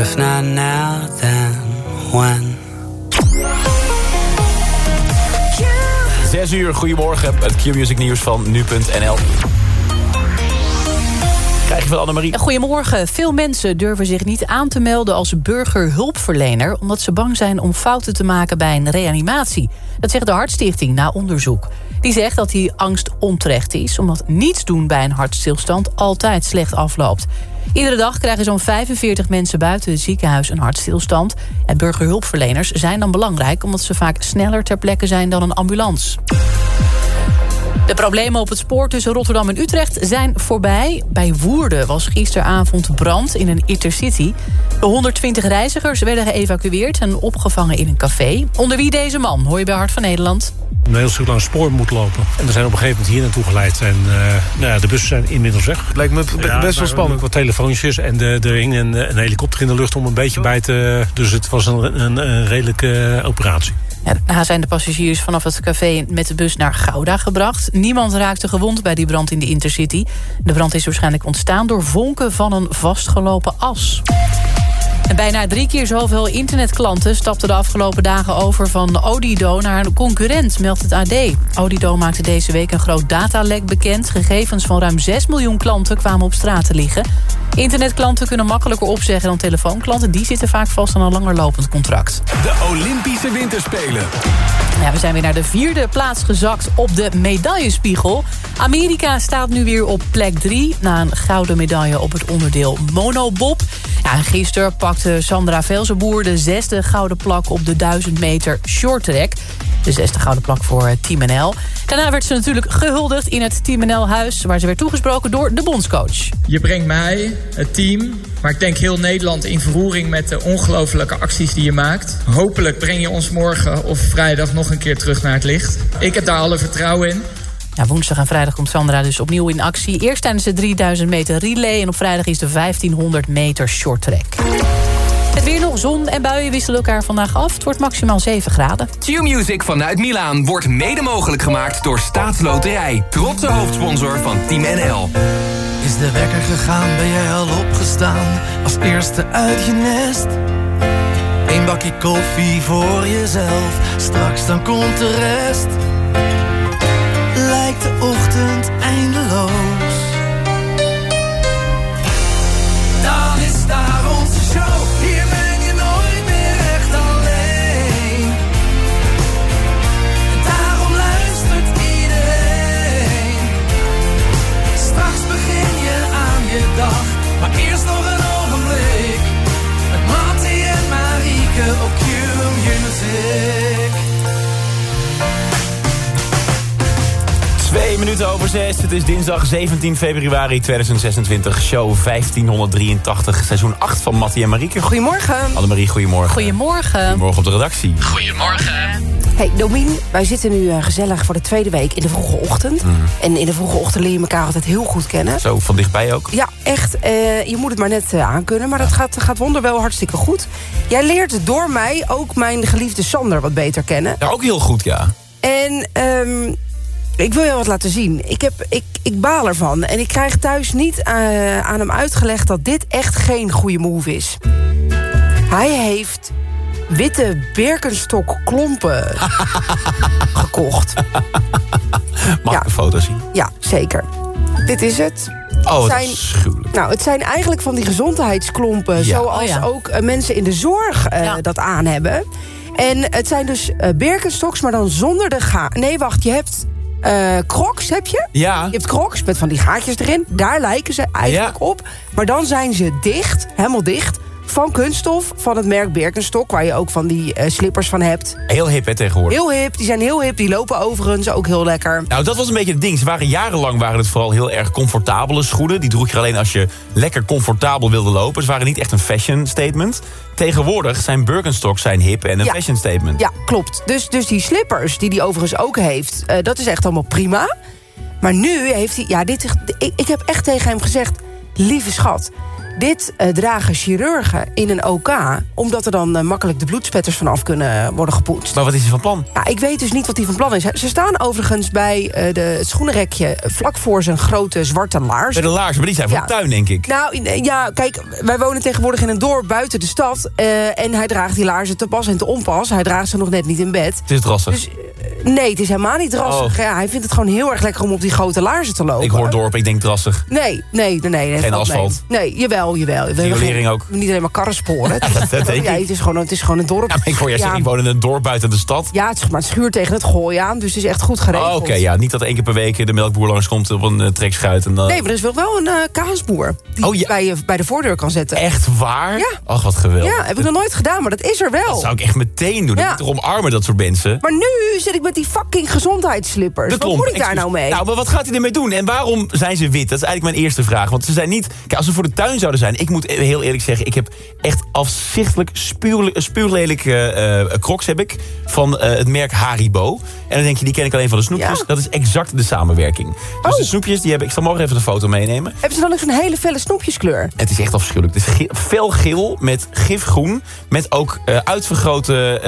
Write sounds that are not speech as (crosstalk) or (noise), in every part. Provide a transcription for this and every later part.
if not now, then when? Zes uur, goedemorgen. Het Q-Music nieuws van nu.nl. Krijg je van Annemarie. Goedemorgen. Veel mensen durven zich niet aan te melden als burgerhulpverlener... omdat ze bang zijn om fouten te maken bij een reanimatie. Dat zegt de Hartstichting na onderzoek. Die zegt dat die angst onterecht is... omdat niets doen bij een hartstilstand altijd slecht afloopt. Iedere dag krijgen zo'n 45 mensen buiten het ziekenhuis een hartstilstand. En burgerhulpverleners zijn dan belangrijk... omdat ze vaak sneller ter plekke zijn dan een ambulance. De problemen op het spoor tussen Rotterdam en Utrecht zijn voorbij. Bij Woerden was gisteravond brand in een intercity. De 120 reizigers werden geëvacueerd en opgevangen in een café. Onder wie deze man, hoor je bij Hart van Nederland een heel stuk langs spoor moet lopen. En we zijn op een gegeven moment hier naartoe geleid. En uh, nou ja, de bussen zijn inmiddels weg. Het lijkt me best wel spannend. Wat telefoontjes en de, er hing een, een, helikopter in de lucht om een beetje bij te... Dus het was een, een, een redelijke operatie. Ja, daarna zijn de passagiers vanaf het café met de bus naar Gouda gebracht. Niemand raakte gewond bij die brand in de Intercity. De brand is waarschijnlijk ontstaan door vonken van een vastgelopen as. En bijna drie keer zoveel internetklanten stapten de afgelopen dagen over van Odido naar een concurrent, meldt het AD. Odido maakte deze week een groot datalek bekend. Gegevens van ruim 6 miljoen klanten kwamen op straat te liggen. Internetklanten kunnen makkelijker opzeggen dan telefoonklanten. Die zitten vaak vast aan een langer lopend contract. De Olympische Winterspelen. Ja, we zijn weer naar de vierde plaats gezakt op de medaillespiegel. Amerika staat nu weer op plek 3... na een gouden medaille op het onderdeel monobob. Ja, en gisteren pakte Sandra Velzenboer de zesde gouden plak... op de 1000 meter short track. De zesde gouden plak voor Team NL. Daarna werd ze natuurlijk gehuldigd in het Team NL-huis... waar ze werd toegesproken door de bondscoach. Je brengt mij, het team, maar ik denk heel Nederland in verroering... met de ongelofelijke acties die je maakt. Hopelijk breng je ons morgen of vrijdag nog een keer terug naar het licht. Ik heb daar alle vertrouwen in. Ja, woensdag en vrijdag komt Sandra dus opnieuw in actie. Eerst tijdens de 3000 meter relay... en op vrijdag is de 1500 meter short track. Weer nog, zon en buien wisselen elkaar vandaag af. Het wordt maximaal 7 graden. Q-Music vanuit Milaan wordt mede mogelijk gemaakt door Staatsloterij. Trotse hoofdsponsor van Team NL. Is de wekker gegaan, ben jij al opgestaan? Als eerste uit je nest. Eén bakje koffie voor jezelf, straks dan komt de rest. Minuten over zes. Het is dinsdag 17 februari 2026. Show 1583. Seizoen 8 van Mattie en Marieke. Goedemorgen. Annemarie, goedemorgen. Goedemorgen. Goedemorgen op de redactie. Goedemorgen. Hey, Domien, wij zitten nu uh, gezellig voor de tweede week in de vroege ochtend. Mm. En in de vroege ochtend leer je elkaar altijd heel goed kennen. Zo, van dichtbij ook. Ja, echt. Uh, je moet het maar net uh, aankunnen. Maar dat gaat, gaat wonderwel hartstikke goed. Jij leert door mij ook mijn geliefde Sander wat beter kennen. Ja, ook heel goed, ja. En um, ik wil je wat laten zien. Ik, heb, ik, ik baal ervan. En ik krijg thuis niet aan hem uitgelegd... dat dit echt geen goede move is. Hij heeft witte Birkenstock klompen (laughs) gekocht. Mag ik een foto zien? Ja, zeker. Dit is het. Oh, het zijn, schuwelijk. Nou, het zijn eigenlijk van die gezondheidsklompen... Ja. zoals Oh, ja. ook uh, mensen in de zorg uh, Ja. dat aan hebben. En het zijn dus uh, Birkenstocks, maar dan zonder de ga... Nee, wacht, je hebt uh, crocs, heb je? Ja. Je hebt crocs met van die gaatjes erin. Daar lijken ze eigenlijk Ja. op. Maar dan zijn ze dicht, helemaal dicht... van kunststof van het merk Birkenstock... waar je ook van die uh, slippers van hebt. Heel hip, hè, tegenwoordig. Heel hip, die zijn heel hip. Die lopen overigens ook heel lekker. Nou, dat was een beetje het ding. Ze waren jarenlang waren het vooral heel erg comfortabele schoenen. Die droeg je alleen als je lekker comfortabel wilde lopen. Ze waren niet echt een fashion statement. Tegenwoordig zijn Birkenstocks zijn hip en een Ja. fashion statement. Ja, klopt. Dus, dus die slippers, die hij overigens ook heeft... Uh, dat is echt allemaal prima. Maar nu heeft hij... Ja, dit, ik, ik heb echt tegen hem gezegd... Lieve schat, Dit eh, dragen chirurgen in een OK... omdat er dan eh, makkelijk de bloedspetters vanaf kunnen worden gepoetst. Maar wat is hij van plan? Ja, ik weet dus niet wat hij van plan is. Ze staan overigens bij eh, de, het schoenenrekje... vlak voor zijn grote zwarte laars. Bij de laarzen, maar die zijn van Ja. de tuin, denk ik. Nou, ja, kijk, wij wonen tegenwoordig in een dorp buiten de stad. en hij draagt die laarzen te pas en te onpas. Hij draagt ze nog net niet in bed. Het is drassig. Dus nee, het is helemaal niet drassig. Oh. Ja, hij vindt het gewoon heel erg lekker om op die grote laarzen te lopen. ik hoor dorp, ik denk drassig. Nee, nee, nee. nee Geen asfalt. Nee, jawel, jawel. We hebben Riolering ook. Niet alleen maar karrensporen. (laughs) dat- dat denk ja, ik. het, is gewoon, het is gewoon een dorp. Ja, ik hoor jij zeggen, ik woon in een dorp buiten de stad. Ja, het is maar het schuurt tegen het gooien aan. Dus het is echt goed geregeld. Oh, Oké, ja, niet dat één keer per week de melkboer langskomt op een eh, trekschuit. En dan... Nee, maar er is wel, wel een eh, kaasboer. Die Oh, ja. bij, je, bij de voordeur kan zetten. Echt waar? Ja. Ach, wat geweldig. Ja, heb ik nog nooit gedaan, maar dat is er wel. Dat zou ik echt meteen doen. Ja. toch omarmen, dat soort mensen? Maar nu zit ik met die fucking gezondheidsslippers. Wat moet ik daar nou mee? Nou, maar wat gaat hij ermee doen? En waarom zijn ze wit? Dat is eigenlijk mijn eerste vraag. Want ze zijn niet... Kijk, als ze voor de tuin zouden zijn... Ik moet heel eerlijk zeggen... Ik heb echt afzichtelijk spuurle- spuurlelijke eh crocs heb ik. Van eh, het merk Haribo. En dan denk je, die ken ik alleen van de snoepjes. Ja. Dat is exact de samenwerking. Dus Oh. de snoepjes, die heb ik... Ik zal morgen even de foto meenemen. Hebben ze dan ook zo'n hele felle snoepjeskleur? Het is echt afschuwelijk. Het is ge- felgeel met gifgroen. Met ook eh, uitvergrote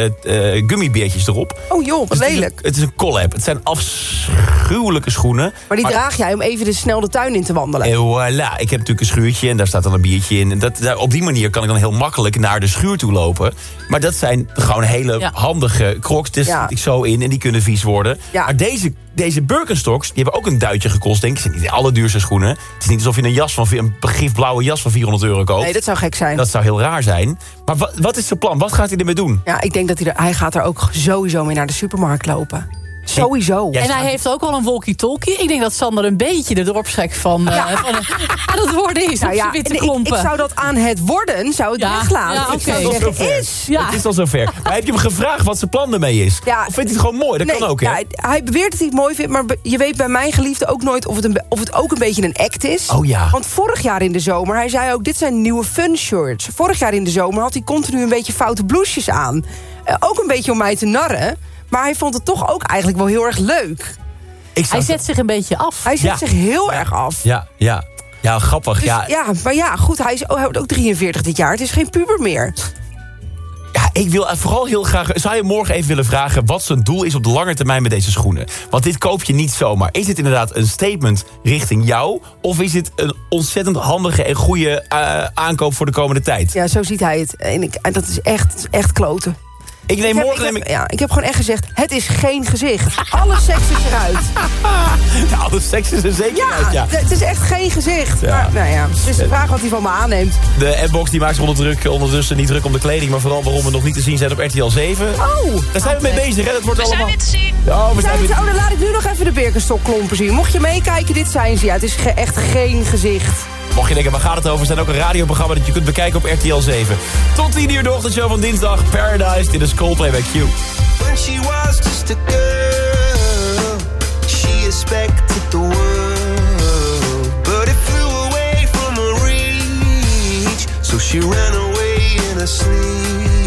gummibeertjes erop. Oh joh, wat Dus het is een- lelijk. Het is een collab. Het zijn afschuwelijke schoenen. Maar die draag jij om even de snel de tuin in te wandelen. En voilà, ik heb natuurlijk een schuurtje en daar staat dan een biertje in. En dat, daar- op die manier kan ik dan heel makkelijk naar de schuur toe lopen. Maar dat zijn gewoon hele Ja. handige crocs. Dus Ja. zit ik zo in en die kunnen vies worden. Ja. Maar deze, deze Birkenstocks, die hebben ook een duitje gekost, denk ik. Het zijn niet de allerduurste schoenen. Het is niet alsof je een, jas van, een gifblauwe jas van 400 euro koopt. Nee, dat zou gek zijn. Dat zou heel raar zijn. Maar wat, wat is zijn plan? Wat gaat hij ermee doen? Ja, ik denk dat hij er, hij gaat er ook sowieso mee naar de supermarkt lopen. Sowieso. Ja. En hij heeft ook al een walkie-talkie. Ik denk dat Sander een beetje de dorpsgek van, eh, van aan het worden is. Nou op ja, zijn witte ik, klompen. ik zou dat aan het worden, zou het Ja, weglaten. ja, Ik Dat is. Ja. Het is al zover. (laughs) Maar heb je hem gevraagd wat zijn plan ermee is? Ja. Of vindt hij het gewoon mooi? Dat Nee, kan ook, hè? ja, hij beweert dat hij het mooi vindt, maar je weet bij mijn geliefde ook nooit of het, een, of het ook een beetje een act is. Oh ja. Want vorig jaar in de zomer, hij zei ook, dit zijn nieuwe fun shirts. Vorig jaar in de zomer had hij continu een beetje foute blouses aan. Eh, ook een beetje om mij te narren. Maar hij vond het toch ook eigenlijk wel heel erg leuk. Ik Hij zet zich een beetje af. Hij zet Ja. zich heel erg af. Ja, ja. Ja, grappig. Dus ja, ja. maar ja, goed, hij, is, oh, hij wordt ook 43 dit jaar. Het is geen puber meer. Ja, ik wil vooral heel graag... Zou je morgen even willen vragen wat zijn doel is op de lange termijn met deze schoenen? Want dit koop je niet zomaar. Is dit inderdaad een statement richting jou? Of is dit een ontzettend handige en goede eh, aankoop voor de komende tijd? Ja, zo ziet hij het. En, ik, en dat is echt, echt kloten. Ik neem Ik heb, morgen... ik, heb, ik, ja, ik heb gewoon echt gezegd, het is geen gezicht. Alle seks is eruit. (laughs) nou, de seks is er zeker Ja, uit, ja. het is echt geen gezicht. Ja. Maar, nou ja, het is de vraag wat hij van me aanneemt. De Adbox die maakt zich onder druk, ondertussen niet druk om de kleding... maar vooral waarom we nog niet te zien zijn op RTL 7. Oh, Daar zijn we mee bezig, hè? Dat wordt We zijn allemaal... weer te zien. Ja, we zijn zijn weer... het, oh, dan laat ik nu nog even de Birkenstock-klompen zien. Mocht je meekijken, dit zijn ze. Ja, het is ge- echt geen gezicht. Mocht je denken, waar gaat het over? Er zijn ook een radioprogramma dat je kunt bekijken op RTL 7. Tot 10 uur de ochtendshow van dinsdag. Paradise, dit is Coldplay bij Q. When she was just a girl, she expected the but it flew away from her reach. So she ran away in her sleep,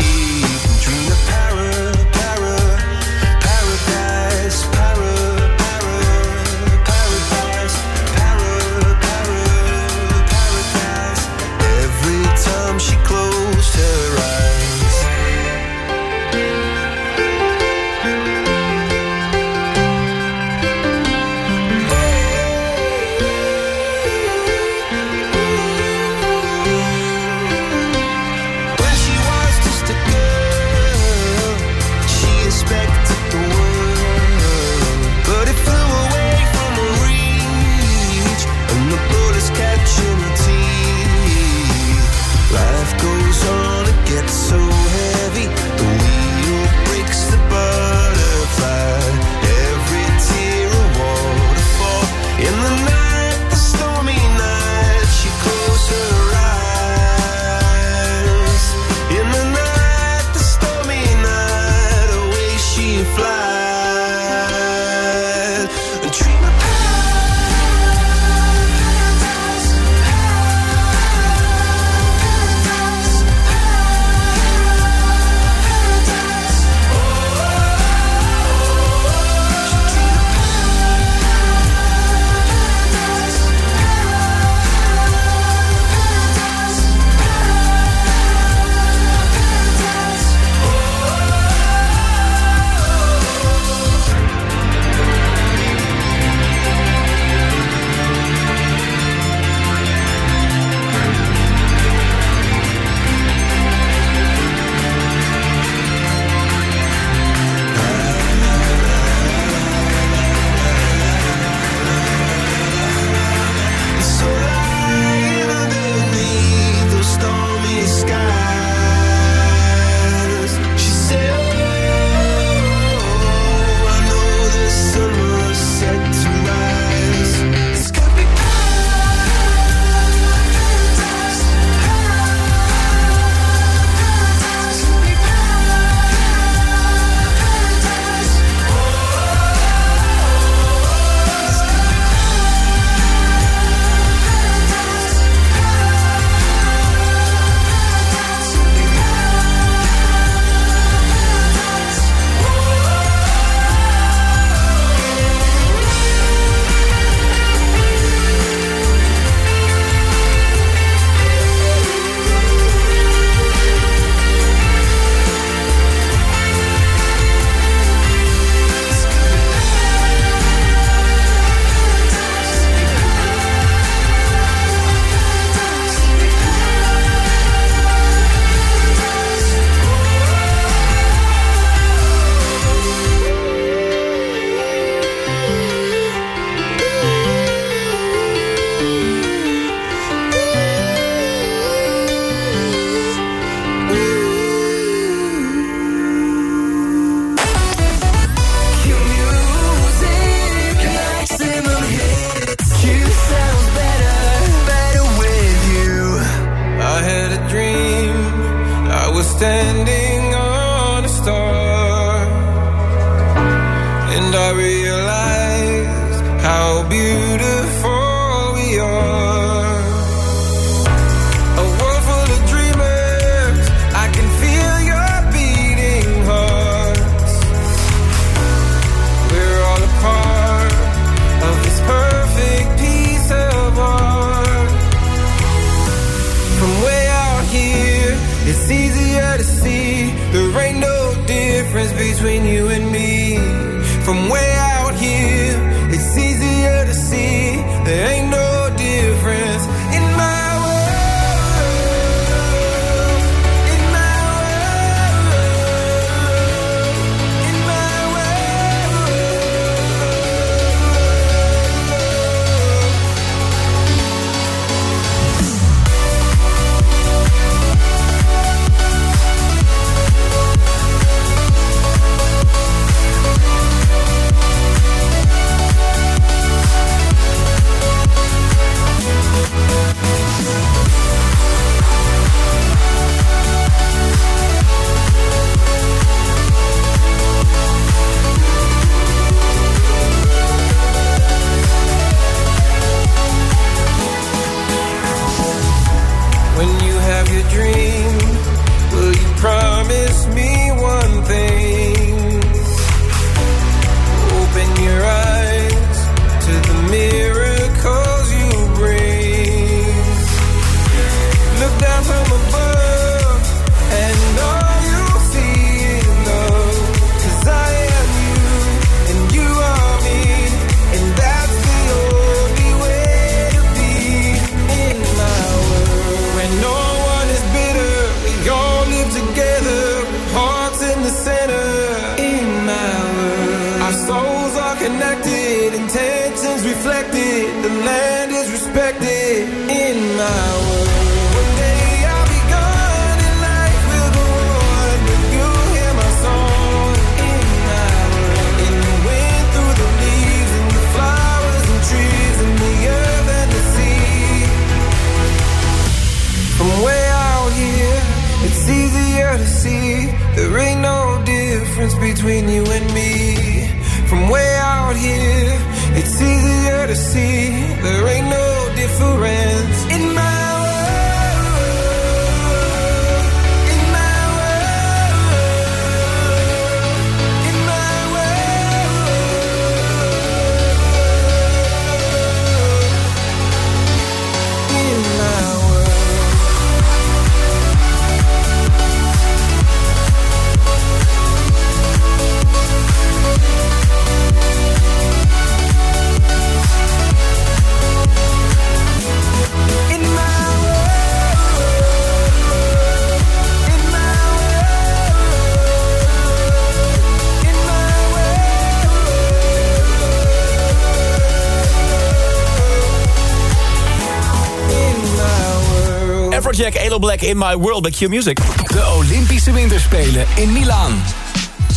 Afrojack, Elo Black, In My World bij Q Music. De Olympische Winterspelen in Milaan.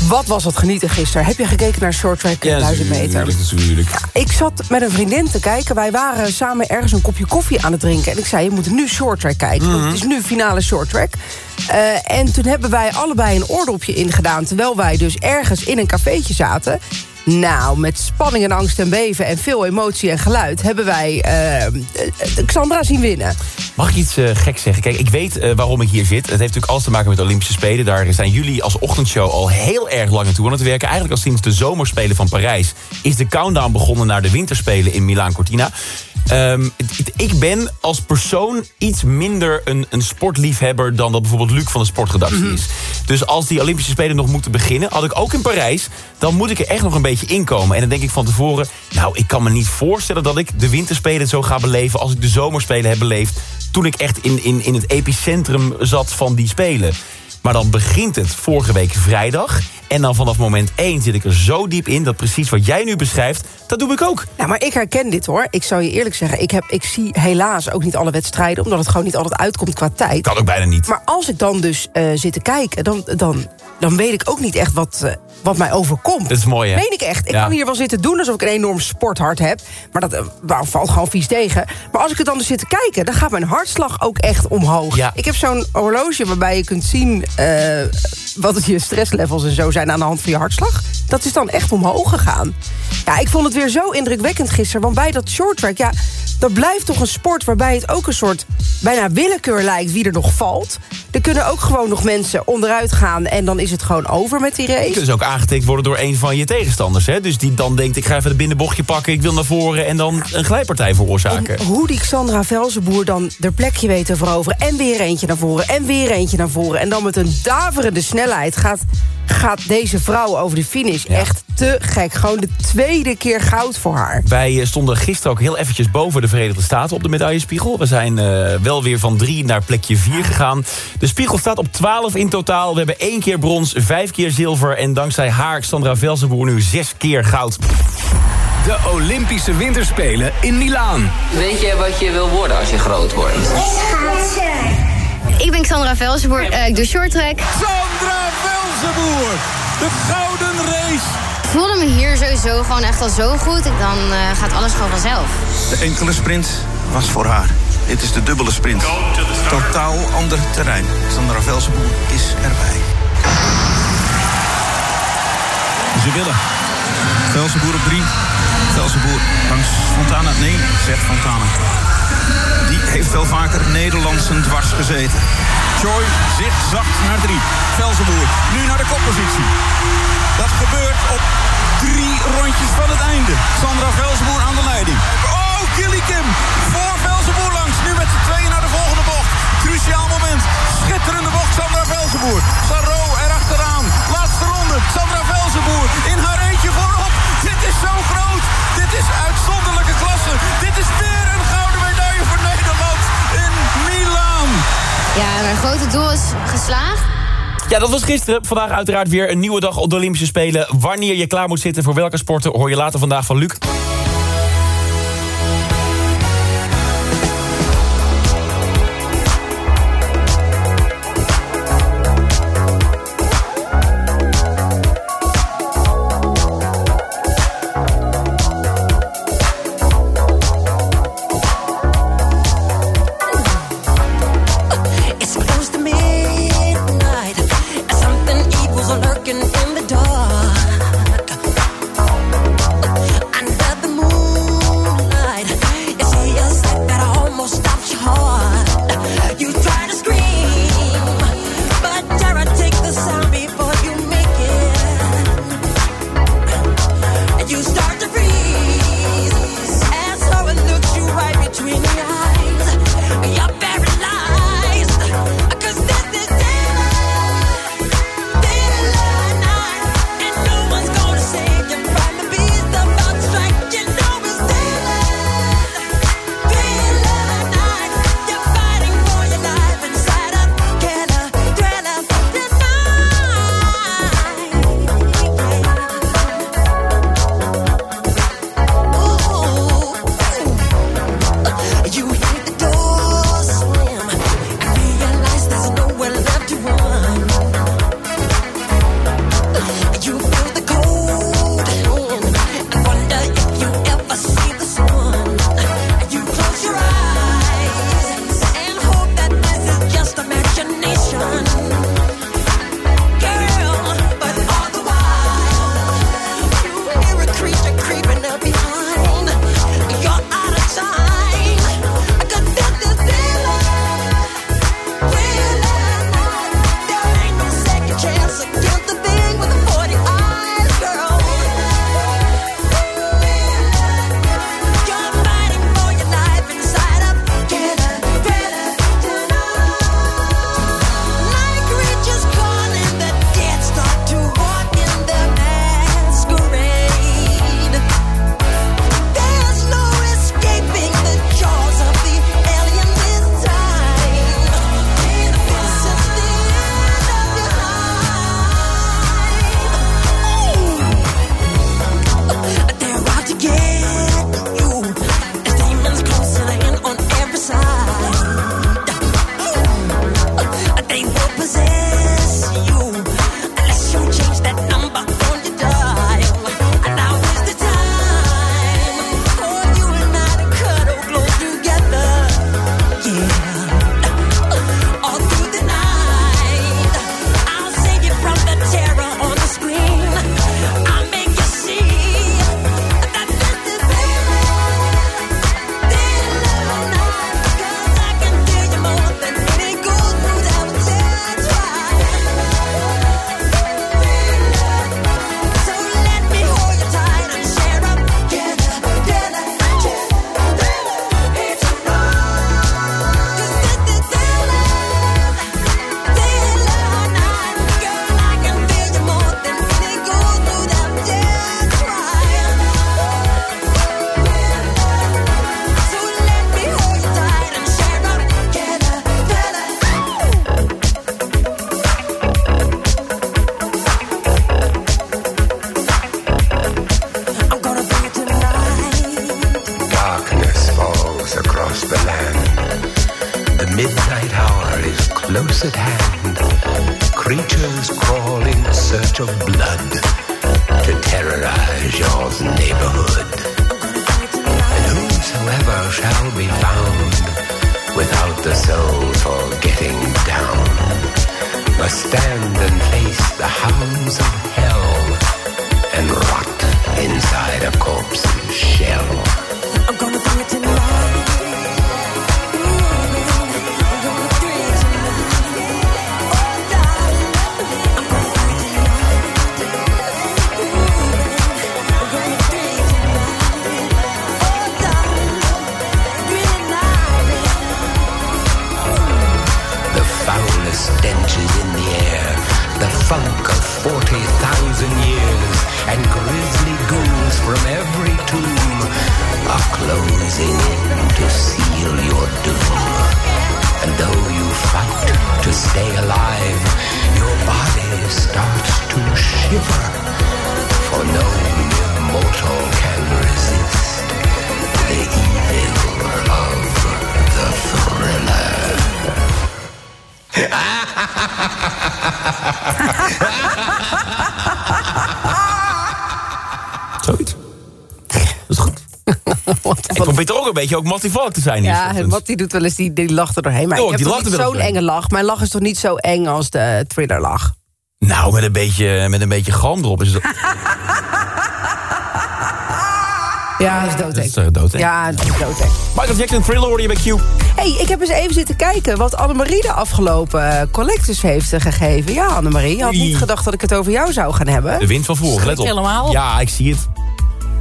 Wat was het genieten gisteren? Heb je gekeken naar Short Track 1000 meter? natuurlijk. Ik zat met een vriendin te kijken. Wij waren samen ergens een kopje koffie aan het drinken. En ik zei, je moet nu short track kijken. Want het is nu finale short track. Eh, en toen hebben wij allebei een oordopje ingedaan... terwijl wij dus ergens in een cafeetje zaten. Nou, met spanning en angst en beven en veel emotie en geluid... hebben wij eh, eh, Xandra zien winnen. Mag ik iets eh, gek zeggen? Kijk, ik weet waarom ik hier zit. Het heeft natuurlijk alles te maken met de Olympische Spelen. Daar zijn jullie als ochtendshow al heel erg lang naartoe aan het werken. Eigenlijk al sinds de zomerspelen van Parijs... is de countdown begonnen naar de winterspelen in Milaan Ehm, ik ben als persoon iets minder een, een sportliefhebber... dan dat bijvoorbeeld Luc van de sportredactie is. Dus als die Olympische Spelen nog moeten beginnen... had ik ook in Parijs, dan moet ik er echt nog een beetje inkomen. En dan denk ik van tevoren... nou, ik kan me niet voorstellen dat ik de winterspelen zo ga beleven... als ik de zomerspelen heb beleefd... toen ik echt in, in, in het epicentrum zat van die spelen. Maar dan begint het vorige week vrijdag... en dan vanaf moment 1 zit ik er zo diep in... dat precies wat jij nu beschrijft, dat doe ik ook. Ja, maar ik herken dit hoor. Ik zou je eerlijk zeggen, ik, heb, ik zie helaas ook niet alle wedstrijden... omdat het gewoon niet altijd uitkomt qua tijd. Kan ook bijna niet. Maar als ik dan dus eh, zit te kijken, dan, dan, dan weet ik ook niet echt wat, eh, wat mij overkomt. Dat is mooi, hè? Meen ik echt. Ik Ja. kan hier wel zitten doen alsof ik een enorm sporthart heb. Maar dat eh, nou, valt gewoon vies tegen. Maar als ik het dan dus zit te kijken, dan gaat mijn hartslag ook echt omhoog. Ja. Ik heb zo'n horloge waarbij je kunt zien... eh, wat je stresslevels en zo zijn aan de hand van je hartslag. Dat is dan echt omhoog gegaan. Ja, ik vond het weer zo indrukwekkend gisteren. Want bij dat shorttrack, ja, dat blijft toch een sport... waarbij het ook een soort bijna willekeur lijkt wie er nog valt. Er kunnen ook gewoon nog mensen onderuit gaan... en dan is het gewoon over met die Je race. kunt dus ook aangetikt worden door een van je tegenstanders. Hè? Dus die dan denkt, ik ga even de binnenbochtje pakken... ik wil naar voren en dan een glijpartij veroorzaken. En hoe die Xandra Velzenboer dan haar plekje weet te veroveren... en weer eentje naar voren, en weer eentje naar voren... en dan met een daverende snelheid gaat, gaat deze vrouw over de finish. Ja. Echt te gek. Gewoon de tweede keer goud voor haar. Wij eh, stonden gisteren ook heel eventjes boven de Verenigde Staten op de medaillespiegel. We zijn eh, wel weer van drie naar plekje vier gegaan. De spiegel staat op 12 in totaal. We hebben één keer brons, vijf keer zilver... en danszij haar, Sandra Velzenboer, nu zes keer goud. De Olympische Winterspelen in Milaan. Weet je wat je wil worden als je groot wordt? Ik ben Sandra Velsenboer, eh, ik doe shorttrack. Sandra Velzenboer, de gouden race. Ik voelde me hier sowieso gewoon echt al zo goed. Dan eh, gaat alles gewoon vanzelf. De enkele sprint was voor haar. Dit is de dubbele sprint. Totaal ander terrein. Sandra Velsenboer is erbij. Ze willen. Velsenboer op drie. Velsenboer langs Fontana. Nee, zegt Fontana. Die heeft wel vaker Nederlandsen dwars gezeten. Joy zacht naar drie. Velsenboer nu naar de koppositie. Dat gebeurt op drie rondjes van het einde. Sandra Velsenboer aan de leiding. Oh, Gilly Kim voor Velsenboer langs. Nu met z'n tweeën naar de volgende bocht. Cruciaal moment. Schitterende bocht, Sandra Velsenboer. Saro erachteraan. Laatste ronde. Sandra Velsenboer in haar eentje voorop. Dit is zo groot. Dit is uitzonderlijke klasse. Dit is weer een gouden medaille voor Nederland in Milaan. Ja, mijn grote doel is geslaagd. Ja, dat was gisteren. Vandaag uiteraard weer een nieuwe dag op de Olympische Spelen. Wanneer je klaar moet zitten voor welke sporten... hoor je later vandaag van Luc. Creatures crawl in search of blood to terrorize your neighborhood. And whosoever shall be found without the soul for getting down must stand and face beetje ook Mattie Valk te zijn hier. Ja, die doet wel eens, die, die lacht er doorheen. Maar Oh, ik heb zo'n enge lach. Mijn lach is toch niet zo eng als de thriller lach? Nou, met een beetje, met een beetje galm erop is het... (laughs) Ja, dat is doodeng. Dat is, eh, doodeng. Ja, dat is doodeng. Michael Jackson, Thriller hoorde je bij Q. hey, ik heb eens even zitten kijken wat Annemarie de afgelopen eh, collectors heeft eh, gegeven. Ja, Annemarie, je had niet gedacht dat ik het over jou zou gaan hebben. De wind van voren, let op. helemaal. Ja, ik zie het.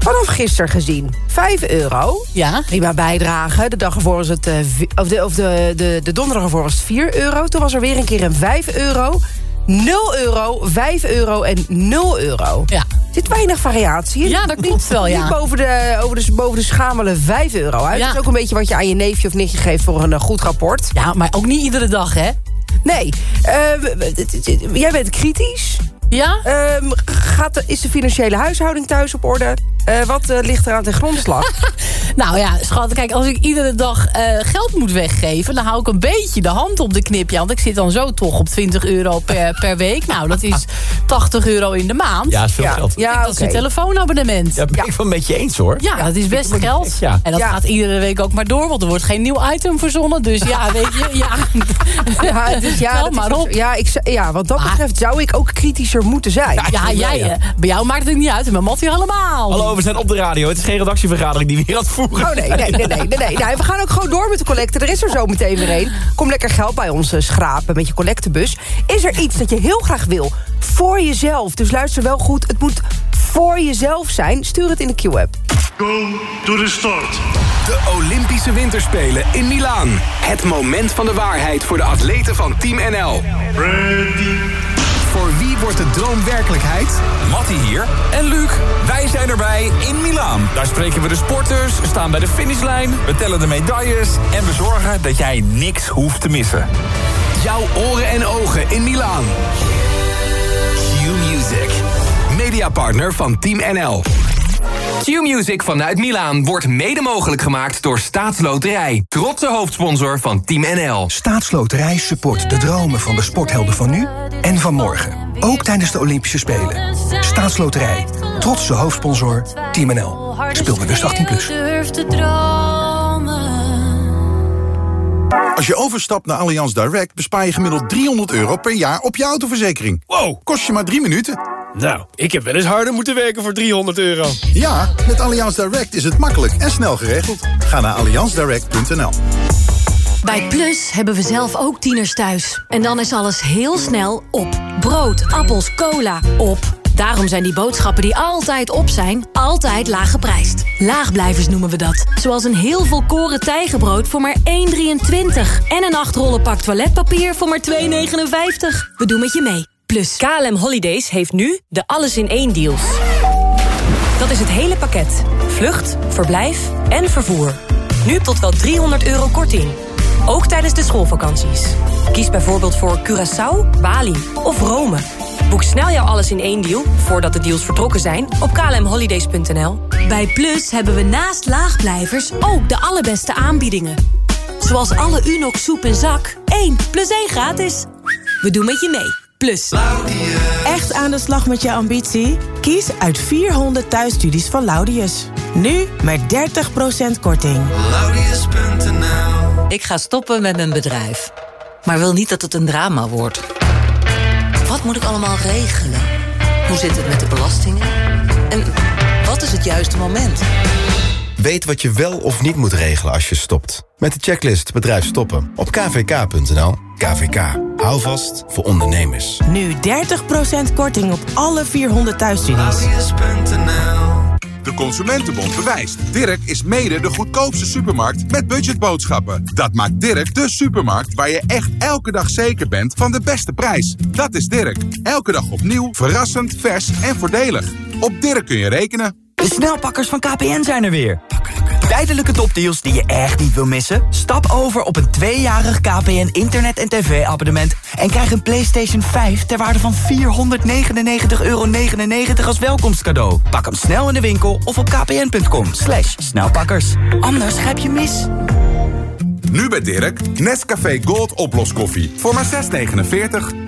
Vanaf gisteren gezien. 5 euro. Ja. Prima bijdrage. De dag ervoor was het... vi- of de, of de, de, de donderdag ervoor was het 4 euro. Toen was er weer een keer een 5 euro. 0 euro, 5 euro en 0 euro. Ja. Er zit weinig variatie in. Ja, dat klopt wel, ja. Niet boven de, over de, boven de schamele 5 euro uit. Ja. Dat is ook een beetje wat je aan je neefje of nichtje geeft voor een eh, goed rapport. Ja, maar ook niet iedere dag, hè? Nee. T- jij bent kritisch. Ja? Ehm, gaat de, is de financiële huishouding thuis op orde? Eh, wat eh, ligt er aan ten grondslag? (laughs) Nou ja, schat, kijk, als ik iedere dag eh, geld moet weggeven... dan hou ik een beetje de hand op de knip. Ja, want ik zit dan zo toch op 20 euro per, per week. Nou, dat is (laughs) 80 euro in de maand. Ja, is veel geld. Ja, dat is een telefoonabonnement. Ja, ben ik wel met je eens hoor. Ja, dat is best geld. Ja. En dat Ja. gaat iedere week ook maar door, want er wordt geen nieuw item verzonnen. Dus ja, (laughs) weet je, ja. Ja, dus ja, dat maar op. Ja, ik, ja, wat dat betreft zou ik ook moeten zijn. Ja, jij, eh, bij jou maakt het niet uit. En bij Mattie allemaal. Hallo, we zijn op de radio. Het is geen redactievergadering die we hier aan het voeren Oh nee, nee, nee, nee, nee, nee. Nou, we gaan ook gewoon door met de collecte. Er is er zo meteen weer een. Kom lekker geld bij ons eh, schrapen met je collectebus. Is er iets dat je heel graag wil voor jezelf? Dus luister wel goed. Het moet voor jezelf zijn. Stuur het in de Q-app. Go to the start. De Olympische Winterspelen in Milaan. Het moment van de waarheid voor de atleten van Team NL. Ready. Voor wie wordt de droom werkelijkheid? Mattie hier en Luc. Wij zijn erbij in Milaan. Daar spreken we de sporters, staan bij de finishlijn, we tellen de medailles en we zorgen dat jij niks hoeft te missen. Jouw oren en ogen in Milaan. Q-Music. Mediapartner van Team NL. Q-Music vanuit Milaan wordt mede mogelijk gemaakt door Staatsloterij. Trotse hoofdsponsor van Team NL. Staatsloterij support de dromen van de sporthelden van nu en van morgen. Ook tijdens de Olympische Spelen. Staatsloterij. Trotse hoofdsponsor Team NL. Speel bewust 18+. Plus. Als je overstapt naar Allianz Direct bespaar je gemiddeld 300 euro per jaar op je autoverzekering. Wow, kost je maar drie minuten. Nou, ik heb wel eens harder moeten werken voor 300 euro. Ja, met Allianz Direct is het makkelijk en snel geregeld. Ga naar allianzdirect.nl. Bij Plus hebben we zelf ook tieners thuis. En dan is alles heel snel op. Brood, appels, cola, op. Daarom zijn die boodschappen die altijd op zijn, altijd laag geprijsd. Laagblijvers noemen we dat. Zoals een heel volkoren tijgenbrood voor maar 1,23. En een 8 rollen pak toiletpapier voor maar 2,59. We doen met je mee. Plus. KLM Holidays heeft nu de alles in één deals. Dat is het hele pakket. Vlucht, verblijf en vervoer. Nu tot wel 300 euro korting. Ook tijdens de schoolvakanties. Kies bijvoorbeeld voor Curaçao, Bali of Rome. Boek snel jouw alles in één deal, voordat de deals vertrokken zijn, op klmholidays.nl. Bij Plus hebben we naast laagblijvers ook de allerbeste aanbiedingen. Zoals alle Unox soep en zak, 1 plus 1 gratis. We doen met je mee. Plus. Echt aan de slag met je ambitie? Kies uit 400 thuisstudies van Laudius. Nu met 30% korting. Laudius.nl Ik ga stoppen met mijn bedrijf. Maar wil niet dat het een drama wordt. Wat moet ik allemaal regelen? Hoe zit het met de belastingen? En wat is het juiste moment? Weet wat je wel of niet moet regelen als je stopt. Met de checklist Bedrijf Stoppen op kvk.nl. KVK. Hou vast voor ondernemers. Nu 30% korting op alle 400 thuisstudies. De Consumentenbond bewijst. Dirk is mede de goedkoopste supermarkt met budgetboodschappen. Dat maakt Dirk de supermarkt waar je echt elke dag zeker bent van de beste prijs. Dat is Dirk. Elke dag opnieuw, verrassend, vers en voordelig. Op Dirk kun je rekenen. De snelpakkers van KPN zijn er weer. Tijdelijke topdeals die je echt niet wil missen? Stap over op een tweejarig KPN internet- en tv-abonnement... en krijg een PlayStation 5 ter waarde van 499,99 euro als welkomstcadeau. Pak hem snel in de winkel of op kpn.com. Slash snelpakkers. Anders grijp je mis. Nu bij Dirk, Nescafé Gold oploskoffie. Voor maar 6,49.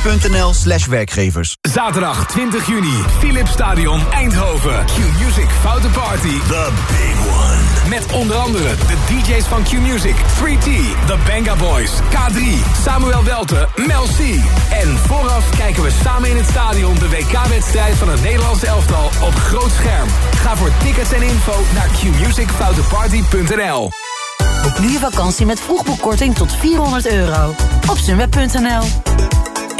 tempoteam.nl slash werkgevers. Zaterdag 20 juni, Philips Stadion Eindhoven. Q-Music Foute Party. The big one. Met onder andere de DJ's van Q-Music, 3T, The Banga Boys, K3, Samuel Welte, Mel C. En vooraf kijken we samen in het stadion de WK-wedstrijd van het Nederlandse elftal op groot scherm. Ga voor tickets en info naar qmusicfouteparty.nl. Boek nu je vakantie met vroegboekkorting tot 400 euro. Op sunweb.nl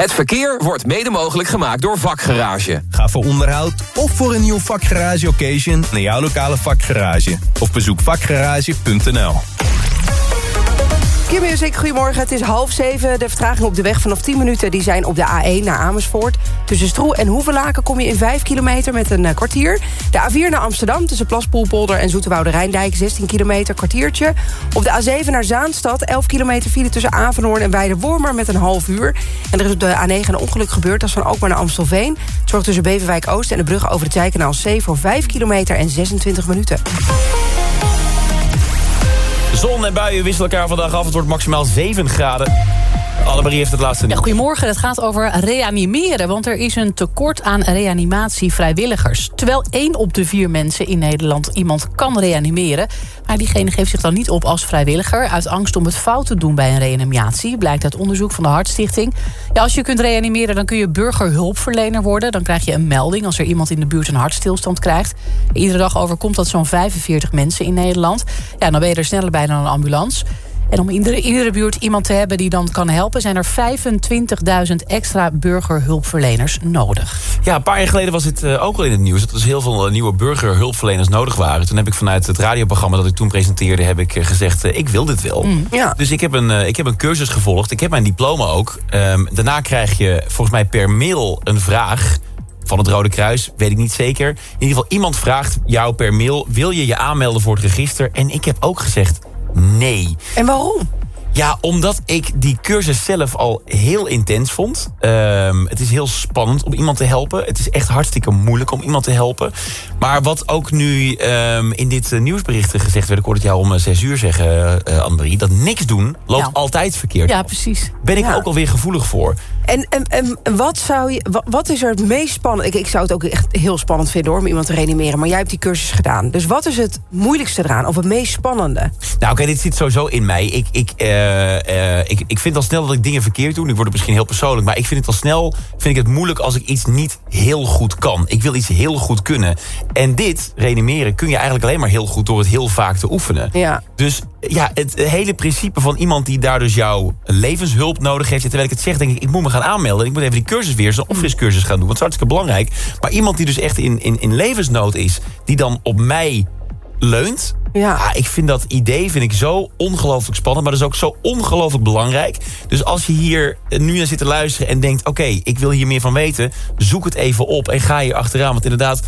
Het verkeer wordt mede mogelijk gemaakt door Vakgarage. Ga voor onderhoud of voor een nieuw vakgarage occasion naar jouw lokale vakgarage. Of bezoek vakgarage.nl. Q-Music, goedemorgen. Het is half zeven. De vertraging op de weg vanaf 10 minuten die zijn op de A1 naar Amersfoort. Tussen Stroe en Hoevelaken kom je in 5 kilometer met een eh, kwartier. De A4 naar Amsterdam tussen Plaspoelpolder en Zoeterwoude Rijndijk... 16 kilometer, kwartiertje. Op de A7 naar Zaanstad 11 kilometer file tussen Avenhoorn en Weidewormer met een half uur. En er is op de A9 een ongeluk gebeurd, dat is van Alkmaar naar Amstelveen. Het zorgt tussen Beverwijk Oost en de brug over het Zijkanaal C... voor 5 kilometer en 26 minuten. Zon en buien wisselen elkaar vandaag af. Het wordt maximaal 7 graden. Annemarie heeft het laatste Ja, nieuws. goedemorgen, het gaat over reanimeren. Want er is een tekort aan reanimatievrijwilligers. Terwijl één op de vier mensen in Nederland iemand kan reanimeren. Maar diegene geeft zich dan niet op als vrijwilliger... uit angst om het fout te doen bij een reanimatie. Blijkt uit onderzoek van de Hartstichting. Ja, als je kunt reanimeren, dan kun je burgerhulpverlener worden. Dan krijg je een melding als er iemand in de buurt een hartstilstand krijgt. Iedere dag overkomt dat zo'n 45 mensen in Nederland. Ja, dan ben je er sneller bij dan een ambulance. En om in iedere, iedere buurt iemand te hebben die dan kan helpen... zijn er 25.000 extra burgerhulpverleners nodig. Ja, een paar jaar geleden was dit eh, ook al in het nieuws... dat er dus heel veel eh, nieuwe burgerhulpverleners nodig waren. Toen heb ik vanuit het radioprogramma dat ik toen presenteerde... heb ik eh, gezegd, ik wil dit wel. ja. Dus ik heb, een, ik heb een cursus gevolgd. Ik heb mijn diploma ook. Ehm, daarna krijg je volgens mij per mail een vraag van het Rode Kruis, weet ik niet zeker. In ieder geval, iemand vraagt jou per mail... wil je je aanmelden voor het register? En ik heb ook gezegd nee. En waarom? Ja, omdat ik die cursus zelf al heel intens vond. Ehm, het is heel spannend om iemand te helpen. Het is echt hartstikke moeilijk om iemand te helpen. Maar wat ook nu ehm, in dit eh, nieuwsbericht gezegd werd... ik hoorde het jou om eh, zes uur zeggen, eh Annemarie... dat niks doen loopt Ja. altijd verkeerd. Ja, precies. Ben ik Ja. ook alweer gevoelig voor. En, en, en wat, zou je, wa- wat is er het meest spannend? Ik, ik zou het ook echt heel spannend vinden hoor, om iemand te reanimeren. Maar jij hebt die cursus gedaan. Dus wat is het moeilijkste eraan? Of het meest spannende? Nou, oké, dit zit sowieso in mij. Ik, ik, eh, eh, ik, ik vind al snel dat ik dingen verkeerd doe. Ik word het misschien heel persoonlijk. Maar ik vind het al snel vind ik het moeilijk als ik iets niet heel goed kan. Ik wil iets heel goed kunnen. En dit, reanimeren, kun je eigenlijk alleen maar heel goed... door het heel vaak te oefenen. Ja. Dus ja, het hele principe van iemand die daar dus jouw levenshulp nodig heeft... terwijl ik het zeg, denk ik, ik moet me gaan aanmelden. Ik moet even die cursus weer, zo'n opfriscursus gaan doen. Want dat is hartstikke belangrijk. Maar iemand die dus echt in, in, in levensnood is... die dan op mij leunt... Ja. ik vind dat idee vind ik zo ongelooflijk spannend... maar dat is ook zo ongelooflijk belangrijk. Dus als je hier nu naar zit te luisteren en denkt... oké, ik wil hier meer van weten, zoek het even op en ga hier achteraan. Want inderdaad,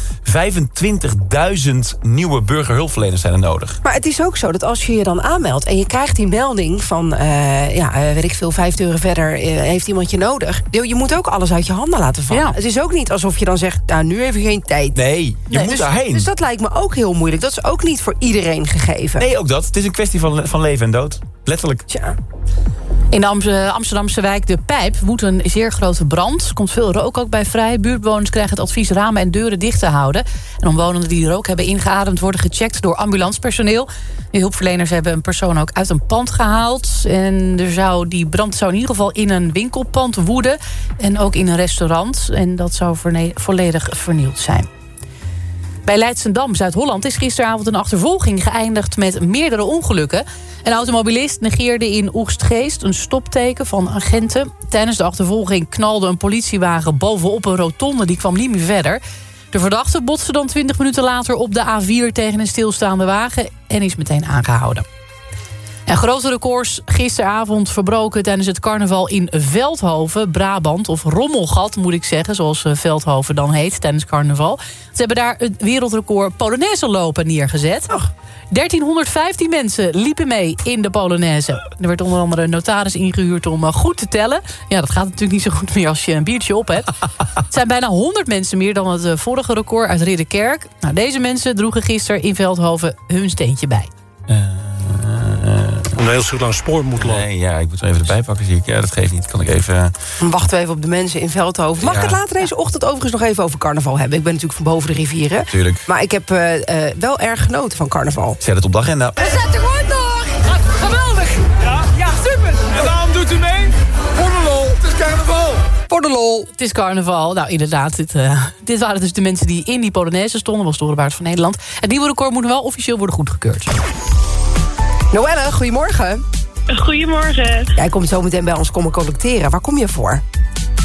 25.000 nieuwe burgerhulpverleners zijn er nodig. Maar het is ook zo dat als je je dan aanmeldt... en je krijgt die melding van, eh, ja, eh, weet ik veel, vijf uur verder... eh, heeft iemand je nodig. Je je moet ook alles uit je handen laten vallen. Het is ook niet alsof je dan zegt, nou, nu even geen tijd. Nee, je moet dus, daarheen. Dus dat lijkt me ook heel moeilijk. Dat is ook niet voor iedereen gegeven. Nee, ook dat. Het is een kwestie van, van leven en dood. Letterlijk. Tja. In de Am- Amsterdamse wijk De Pijp woedt een zeer grote brand. Er komt veel rook ook bij vrij. Buurtbewoners krijgen het advies ramen en deuren dicht te houden. En omwonenden die rook hebben ingeademd... worden gecheckt door ambulancepersoneel. De hulpverleners hebben een persoon ook uit een pand gehaald. En er zou, die brand zou in ieder geval in een winkelpand woeden. En ook in een restaurant. En dat zou volledig vernield zijn. Bij Leidsendam, Zuid-Holland, is gisteravond een achtervolging geëindigd met meerdere ongelukken. Een automobilist negeerde in Oegstgeest een stopteken van agenten. Tijdens de achtervolging knalde een politiewagen bovenop een rotonde. Die kwam niet meer verder. De verdachte botste dan 20 minuten later op de A4 tegen een stilstaande wagen... en is meteen aangehouden. En grote records gisteravond verbroken tijdens het carnaval in Veldhoven, Brabant. Of Rommelgat moet ik zeggen, zoals eh, Veldhoven dan heet tijdens carnaval. Ze hebben daar het wereldrecord Polonaise lopen neergezet. 1315 mensen liepen mee in de Polonaise. Er werd onder andere een notaris ingehuurd om eh, goed te tellen. Ja, dat gaat natuurlijk niet zo goed meer als je een biertje op hebt. (laughs) Het zijn bijna 100 mensen meer dan het eh, vorige record uit Ridderkerk. Nou, deze mensen droegen gisteren in Veldhoven hun steentje bij. Een heel stuk lang spoor moet lopen. Nee, ja, ik moet er even erbij pakken, zie ik. Ja, dat geeft niet. Kan ik even... Dan wachten we even op de mensen in Veldhoven. Mag Ja. ik het later deze ochtend overigens nog even over carnaval hebben? Ik ben natuurlijk van boven de rivieren. Tuurlijk. Maar ik heb eh, eh, wel erg genoten van carnaval. Zet het op de agenda. We zetten gewoon door! Geweldig! Ja, ja, super! En waarom doet u mee? Voor de lol, het is carnaval! Voor de lol. Het is carnaval. Nou, inderdaad. Dit, eh, (laughs) dit waren dus de mensen die in die Polonaise stonden. was Dorenbaard van Nederland. Het nieuwe record moet wel officieel worden goedgekeurd. Noelle, goedemorgen. Goedemorgen. Jij komt zo meteen bij ons komen collecteren. Waar kom je voor?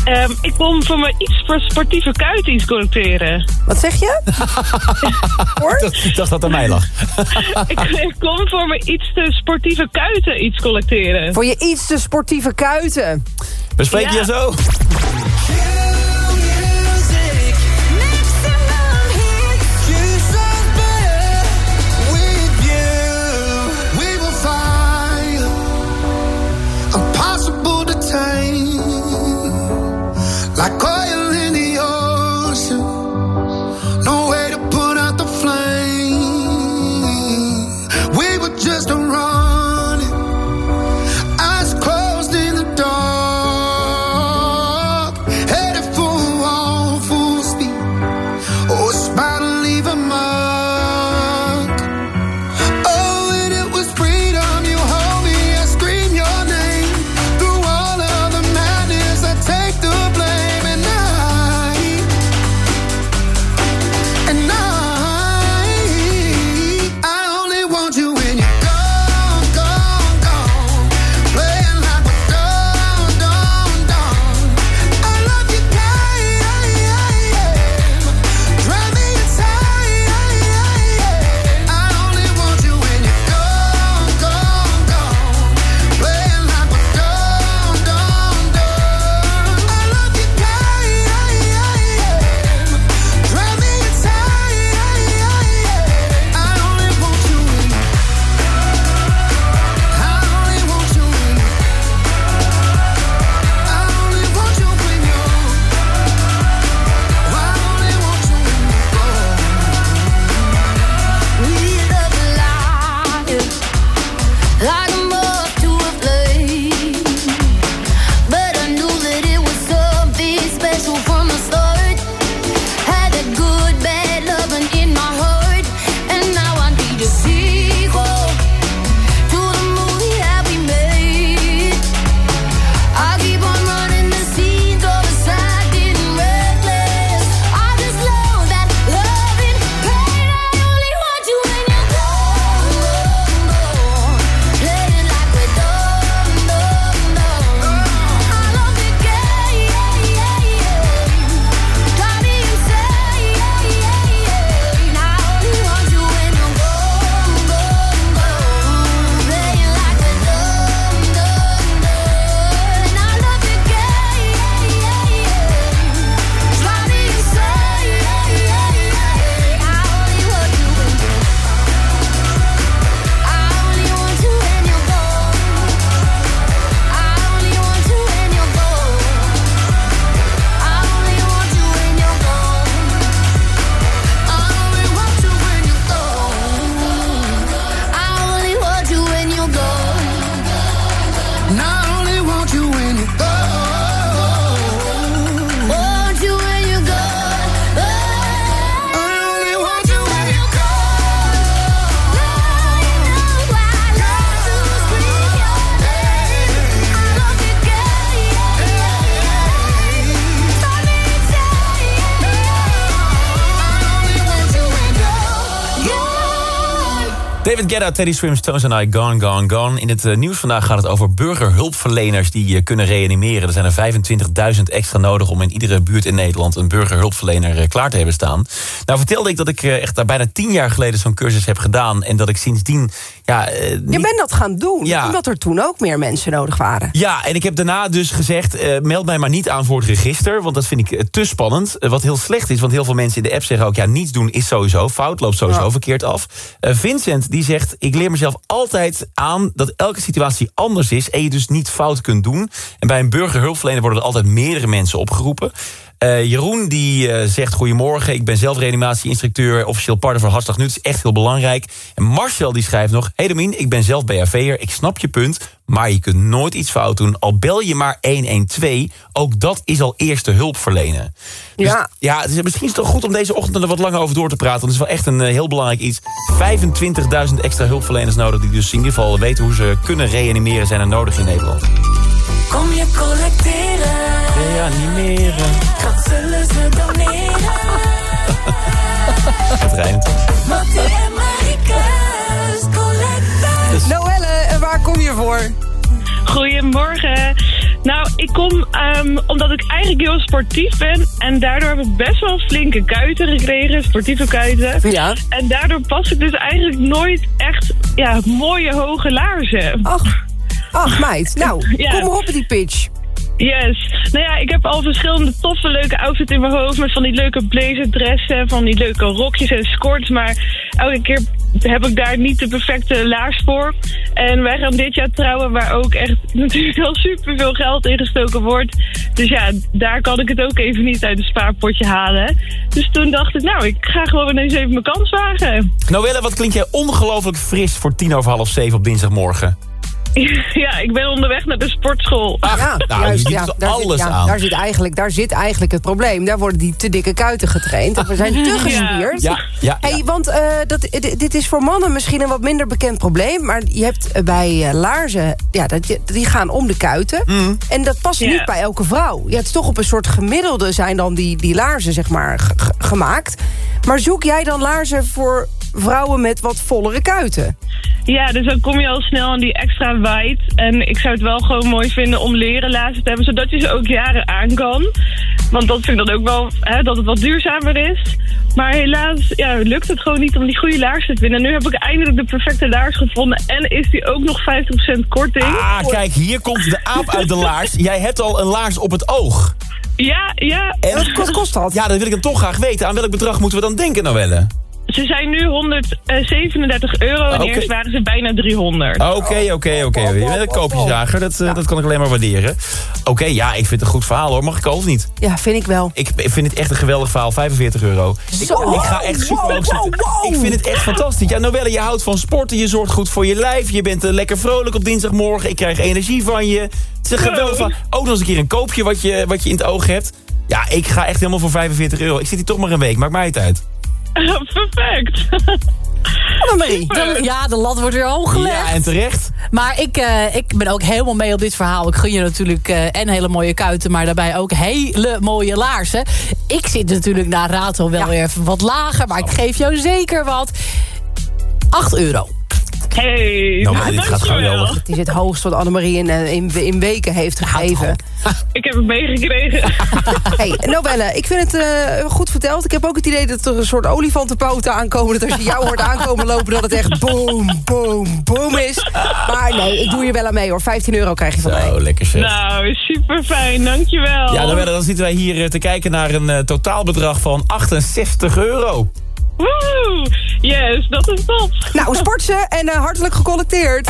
Ehm, ik kom voor mijn iets voor sportieve kuit iets collecteren. Wat zeg je? (laughs) Ik dacht dat het aan mij lag. (laughs) ik, ik kom voor mijn iets te sportieve kuiten iets collecteren. Voor je iets te sportieve kuiten. We spreken Ja. je zo. I call you Teddy Swims, Stones en I, Gone, Gone, Gone. In het eh, nieuws vandaag gaat het over burgerhulpverleners die uh, kunnen reanimeren. Er zijn er 25.000 extra nodig om in iedere buurt in Nederland... een burgerhulpverlener uh, klaar te hebben staan. Nou vertelde ik dat ik echt daar bijna tien jaar geleden zo'n cursus heb gedaan... en dat ik sindsdien... Ja, niet... Je bent dat gaan doen, Ja. omdat er toen ook meer mensen nodig waren. Ja, en ik heb daarna dus gezegd... eh, meld mij maar niet aan voor het register, want dat vind ik eh, te spannend. Eh, wat heel slecht is, want heel veel mensen in de app zeggen ook... ja, niets doen is sowieso fout, loopt sowieso Ja. verkeerd af. Eh, Vincent die zegt, ik leer mezelf altijd aan... dat elke situatie anders is en je dus niet fout kunt doen. En bij een burgerhulpverlener worden er altijd meerdere mensen opgeroepen. Eh, Jeroen die eh, zegt goedemorgen, ik ben zelf reanimatieinstructeur... officieel partner van Hartslag Nu, het is echt heel belangrijk. En Marcel die schrijft nog... Hey Domien, ik ben zelf BHV'er, ik snap je punt... maar je kunt nooit iets fout doen, al bel je maar 112... ook dat is al eerste hulp verlenen. Dus, Ja. ja, het is misschien is het toch goed om deze ochtend er wat langer over door te praten... want het is wel echt een eh, heel belangrijk iets. 25.000 extra hulpverleners nodig... die dus in ieder geval weten hoe ze kunnen reanimeren... zijn er nodig in Nederland. Kom je collecteren? Reanimeren. Wat zullen ze doneren? (laughs) Het rijmt. Mattie en Marike's collectors. Noelle, en waar kom je voor? Goedemorgen. Nou, ik kom ehm, omdat ik eigenlijk heel sportief ben. En daardoor heb ik best wel flinke kuiten gekregen, sportieve kuiten. Ja. En daardoor pas ik dus eigenlijk nooit echt ja, mooie hoge laarzen. Ach, ach meid, nou, (laughs) Ja. kom maar op met die pitch. Yes. Nou ja, ik heb al verschillende toffe, leuke outfits in mijn hoofd. Met van die leuke blazerdressen, van die leuke rokjes en skirts. Maar elke keer heb ik daar niet de perfecte laars voor. En wij gaan dit jaar trouwen waar ook echt (laughs) natuurlijk al super veel geld in gestoken wordt. Dus ja, daar kan ik het ook even niet uit het spaarpotje halen. Dus toen dacht ik, nou, ik ga gewoon ineens even mijn kans wagen. Noelle, wat klink jij ongelooflijk fris voor tien over half zeven op dinsdagmorgen? (laughs) ja, ik ben onderweg naar de sportschool. Ja, nou, juist, je ja, er daar, alles zit, ja, aan. daar, zit eigenlijk, daar zit eigenlijk het probleem. Daar worden die te dikke kuiten getraind. We zijn te gespierd. Ja, ja, Hey, want eh, dat, dit- dit is voor mannen misschien een wat minder bekend probleem. Maar je hebt eh, bij eh, laarzen, ja, dat, die gaan om de kuiten. Mm. En dat past niet bij elke vrouw. Ja, het is toch op een soort gemiddelde zijn dan die, die laarzen zeg maar, gemaakt. Maar zoek jij dan laarzen voor vrouwen met wat vollere kuiten? Ja, dus dan kom je al snel aan die extra wijd. En ik zou het wel gewoon mooi vinden om leren lazen te hebben... zodat je ze ook jaren aan kan. Want dat vind ik dan ook wel, hè, dat het wat duurzamer is. Maar helaas ja, lukt het gewoon niet om die goede laars te vinden. En nu heb ik eindelijk de perfecte laars gevonden. En is die ook nog 50% korting. Ah, kijk, hier komt de aap uit de laars. Jij hebt al een laars op het oog. Ja, ja. En Wat kost dat? Ja, dat wil ik dan toch graag weten. Aan welk bedrag moeten we dan denken, Noelle? Ze zijn nu 137 euro en Oké. eerst waren ze bijna 300. Oké, oké, oké. Je bent een koopjesdrager, dat, eh, dat kan ik alleen maar waarderen. Oké, ja, ik vind het een goed verhaal hoor. Mag ik al of niet? Ja, vind ik wel. Ik ik vind het echt een geweldig verhaal, 45 euro. Ik, Zo. ik ga echt super Wow, hoog zitten. wow, wow. Ik vind het echt fantastisch. Ja, Noelle, je houdt van sporten, je zorgt goed voor je lijf. Je bent eh, lekker vrolijk op dinsdagmorgen. Ik krijg energie van je. Het is een geweldig verhaal. Ook nog eens een keer een koopje wat je, wat je in het oog hebt. Ja, ik ga echt helemaal voor 45 euro. Ik zit hier toch maar een week, maakt mij het uit. (laughs) Perfect. Annemarie. De- ja, de lat wordt weer hoog gelegd. Ja, en terecht. Maar ik, eh, ik ben ook helemaal mee op dit verhaal. Ik gun je natuurlijk eh, en hele mooie kuiten, maar daarbij ook hele mooie laarzen. Ik zit natuurlijk na Rato wel weer even wat lager, maar ik geef jou zeker wat. 8 euro. Hey, Nou, maar dit gaat geweldig. Het is het hoogst wat Annemarie in, eh, in, in weken heeft gegeven. Ik heb het meegekregen. (laughs) Hey, Nobelle, ik vind het eh, goed verteld. Ik heb ook het idee dat er een soort olifantenpoten aankomen. Dat als je jou hoort aankomen lopen, dat het echt boom, boom, boom is. Maar nee, ik doe je wel aan mee hoor. 15 euro krijg je van mij. Zo, lekker zeg. Nou, super fijn, dankjewel. Ja, dan, dan zitten wij hier eh, te kijken naar een totaalbedrag van 68 euro. Woe! Yes, dat is top. Nou, sport ze en eh, hartelijk gecollecteerd.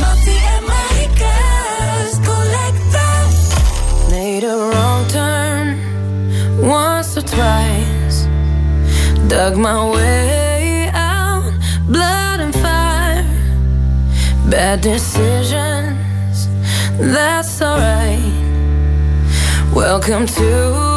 Mattie en Marike's collectors. Made a wrong turn once or twice. Dug my way out, blood and fire. Bad decisions, that's alright. Welcome to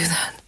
do I do that?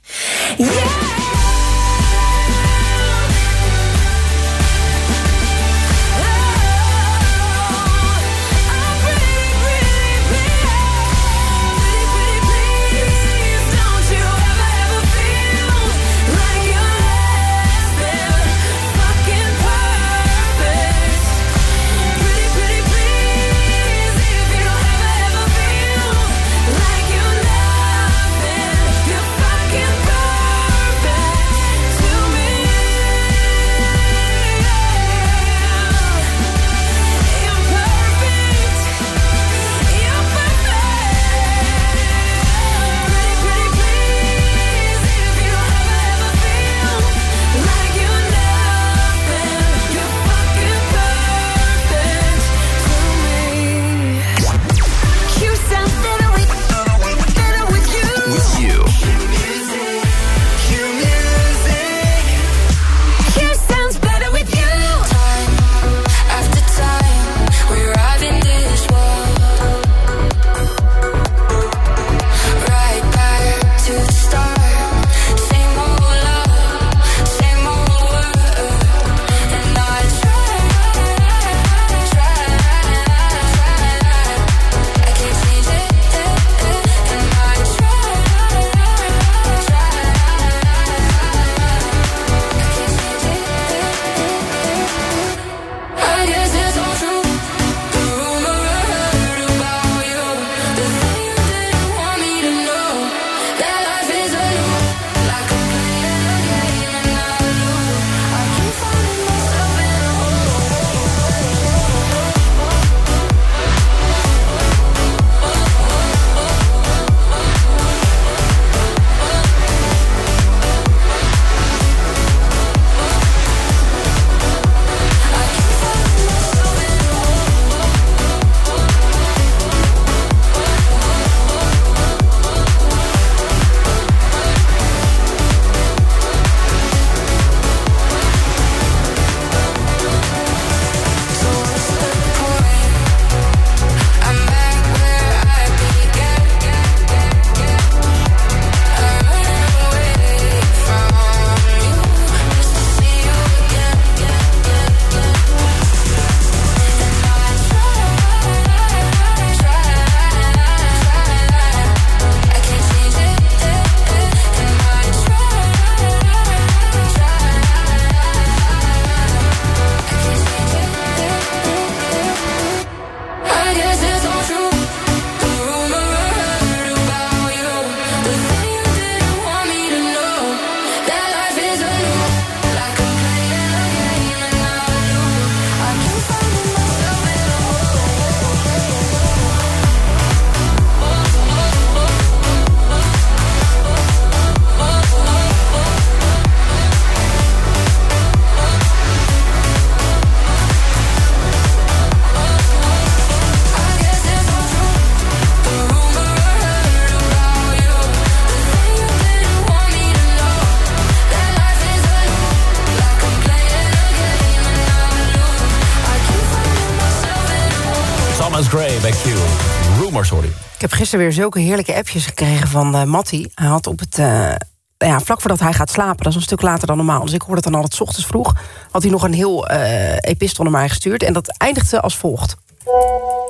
Gisteren weer zulke heerlijke appjes gekregen van eh Matty. Hij had op het... eh, ja, vlak voordat hij gaat slapen, dat is een stuk later dan normaal. Dus ik hoorde het dan altijd ochtends vroeg. Had hij nog een heel eh epistel naar mij gestuurd. En dat eindigde als volgt.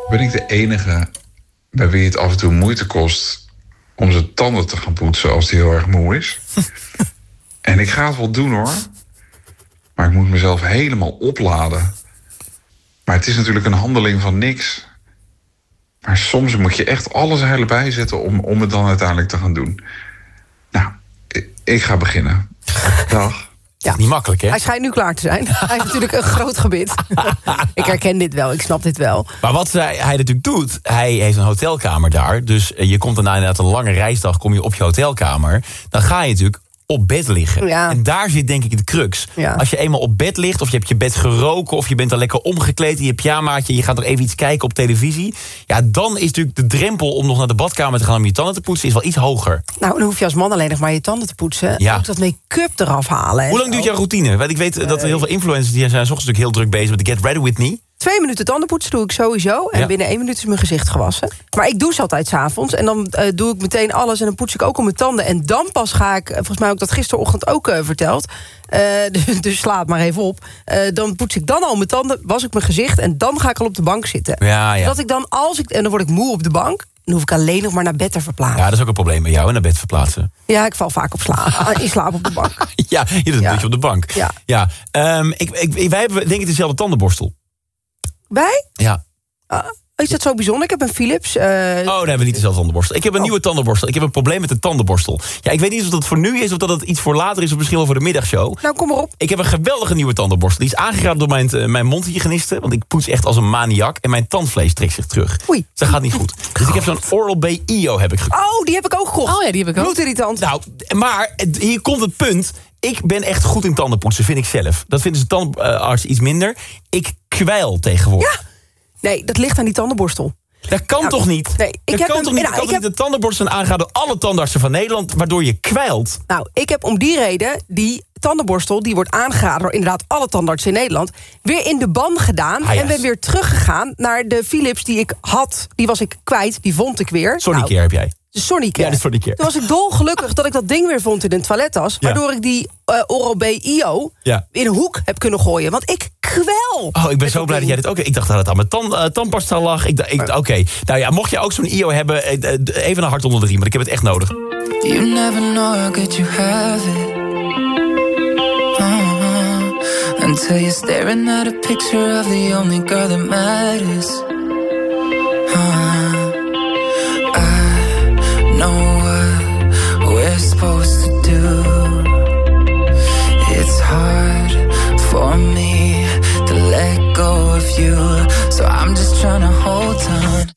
Ben ik de enige bij wie het af en toe moeite kost om zijn tanden te gaan poetsen als hij heel erg moe is? (laughs) en ik ga het wel doen hoor. Maar ik moet mezelf helemaal opladen. Maar het is natuurlijk een handeling van niks. Maar soms moet je echt alles erbij zetten om, om het dan uiteindelijk te gaan doen. Nou, ik, ik ga beginnen. (laughs) Dag. Ja. Niet makkelijk, hè? Hij schijnt nu klaar te zijn. (laughs) hij heeft natuurlijk een groot gebit. (laughs) ik herken dit wel, ik snap dit wel. Maar wat hij, hij natuurlijk doet, hij heeft een hotelkamer daar. Dus eh, je komt daarna inderdaad een lange reisdag, kom je op je hotelkamer. Dan ga je natuurlijk op bed liggen. Ja. En daar zit denk ik de crux. Ja. Als je eenmaal op bed ligt, of je hebt je bed geroken... of je bent al lekker omgekleed in je pyjamaatje... je gaat nog even iets kijken op televisie... ja, dan is natuurlijk de drempel om nog naar de badkamer te gaan... om je tanden te poetsen, is wel iets hoger. Nou, dan hoef je als man alleen nog maar je tanden te poetsen. Ja. Ook dat make-up eraf halen. en Hoe lang duurt jouw routine? Want ik weet eh, dat er heel veel influencers... die zijn 's ochtends natuurlijk heel druk bezig met de Get Ready With Me. Twee minuten tandenpoetsen doe ik sowieso. En Ja. binnen één minuut is mijn gezicht gewassen. Maar ik douche altijd s'avonds. En dan eh, doe ik meteen alles. En dan poets ik ook om mijn tanden. En dan pas ga ik, eh, volgens mij heb ik dat gisterochtend ook eh, verteld. (laughs) Dus, dus sla het maar even op. Dan poets ik dan al mijn tanden, was ik mijn gezicht. En dan ga ik al op de bank zitten. Ja, ja. Dat ik dan, als ik, en dan word ik moe op de bank. Dan hoef ik alleen nog maar naar bed te verplaatsen. Ja, dat is ook een probleem met jou, en naar bed verplaatsen. Ja, ik val vaak op slaap. (laughs) in slaap op de bank. (laughs) Ja, je doet een beetje op de bank. Ja. ja. Ehm, ik, ik, wij hebben denk ik dezelfde tandenborstel. Wij? Ja. Ah, is dat zo bijzonder? Ik heb een Philips. eh, Oh, dan hebben we niet dezelfde tandenborstel. Ik heb een nieuwe tandenborstel. Ik heb een probleem met de tandenborstel. Ja, ik weet niet of dat voor nu is of dat het iets voor later is... of misschien wel voor de middagshow. Nou, kom maar op. Ik heb een geweldige nieuwe tandenborstel. Die is aangeraden door mijn, eh, mijn mondhygiëniste. Want ik poets echt als een maniak. En mijn tandvlees trekt zich terug. Oei. Dus dat gaat niet goed. Dus ik heb zo'n Oral-B IO heb ik gekocht. Oh, die heb ik ook gekocht. Oh ja, die heb ik ook. Bloedirritant. Nou, maar hier komt het punt. Ik ben echt goed in tandenpoetsen, vind ik zelf. Dat vinden ze tandarts iets minder. Ik kwijl tegenwoordig. Nee, dat ligt aan die tandenborstel. Dat kan Ja, toch niet? nee, ik dat heb kan hem- toch niet? nou, kan ik niet de tandenborstel aangaan door alle tandartsen van Nederland... waardoor je kwijlt? Nou, ik heb om die reden die tandenborstel... die wordt aangeraden door inderdaad alle tandartsen in Nederland... weer in de ban gedaan. Ah, ja. En ben weer teruggegaan naar de Philips die ik had. Die was ik kwijt, die vond ik weer. Sonicare Nou, heb jij. De Sonicare. Ja, de Sonicare. Toen was ik dolgelukkig dat ik dat ding weer vond in een toilettas. Ja. Waardoor ik die eh, Oral-B IO Ja. in een hoek heb kunnen gooien. Want ik kwel. Oh, ik ben zo blij dat jij dit ook... Ik dacht dat het aan mijn tand, eh, tandpasta lag. Ik, dacht- ik, Oké, nou ja, mocht je ook zo'n IO hebben... eh, eh, even een hart onder de riem, want ik heb het echt nodig. You never know how good you have it. Uh-huh. Until you're staring at a picture of the only girl that matters. Uh, I know what we're supposed to do. It's hard for me to let go of you. So I'm just trying to hold on,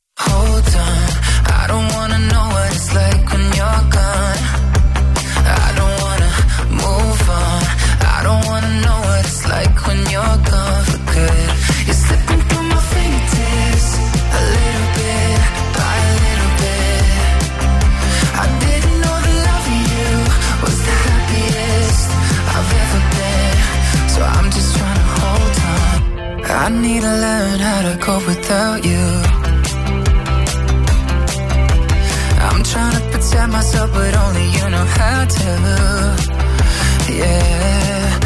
need to learn how to cope without you. I'm trying to protect myself, but only you know how to. Yeah.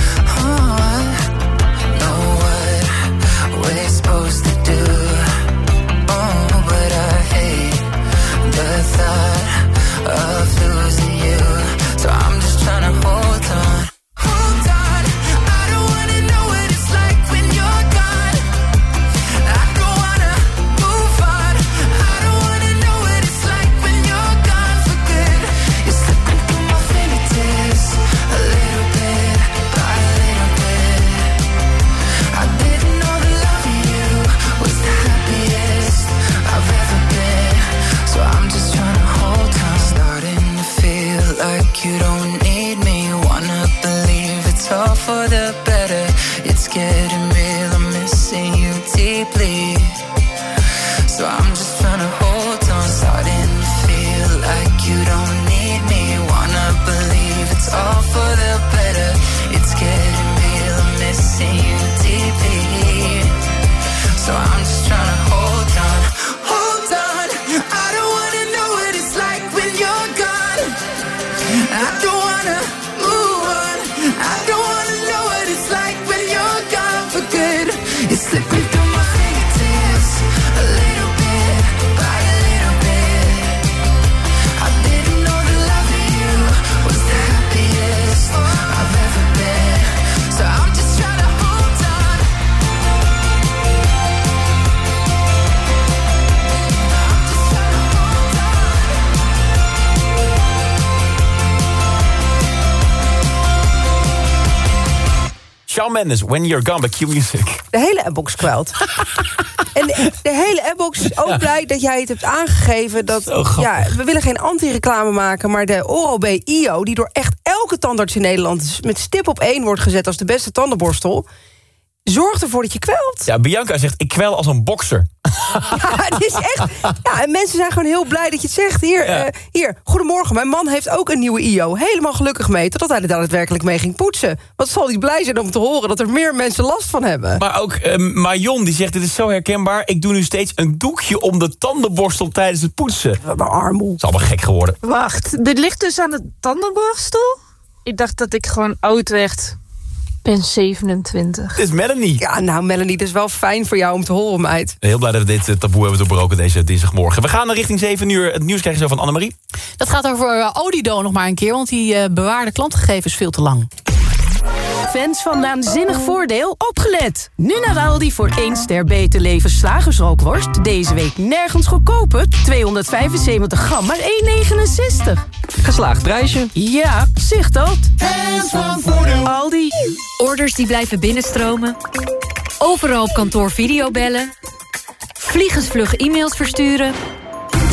Mendes, When You're Gone bij Q-Music. De hele appbox kwelt. (laughs) en de, de hele appbox is ook blij dat jij het hebt aangegeven. Dat, ja, we willen geen anti-reclame maken, maar de Oral-B IO... die door echt elke tandarts in Nederland met stip op één wordt gezet... als de beste tandenborstel, zorgt ervoor dat je kwelt. Ja, Bianca zegt, ik kwel als een bokser. Ja, (laughs) het is echt. Ja, en mensen zijn gewoon heel blij dat je het zegt. Hier, Ja. eh, hier, goedemorgen. Mijn man heeft ook een nieuwe IO. Helemaal gelukkig mee, totdat hij er daadwerkelijk mee ging poetsen. Wat zal hij blij zijn om te horen dat er meer mensen last van hebben. Maar ook eh, Marion, die zegt, dit is zo herkenbaar. Ik doe nu steeds een doekje om de tandenborstel tijdens het poetsen. Een armoe. is allemaal gek geworden. Wacht, dit ligt dus aan de tandenborstel? Ik dacht dat ik gewoon oud werd. Ik ben 27. Het is Melanie. Ja, nou Melanie, dat is wel fijn voor jou om te horen, meid. Heel blij dat we dit eh, taboe hebben doorbroken deze dinsdagmorgen. We gaan naar richting 7 uur. Het nieuws krijg je zo van Annemarie. Dat gaat over eh, Odido nog maar een keer, want die eh, bewaarde klantgegevens veel te lang. Fans van Naanzinnig Voordeel, opgelet! Nu naar Aldi voor 1 ster beter leven slagersrookworst. Deze week nergens goedkoper. 275 gram, maar 1,69. Geslaagd prijsje. Ja, zicht dat. Fans van Voordeel. Aldi. Orders die blijven binnenstromen. Overal op kantoor videobellen. Vliegensvlug e-mails versturen.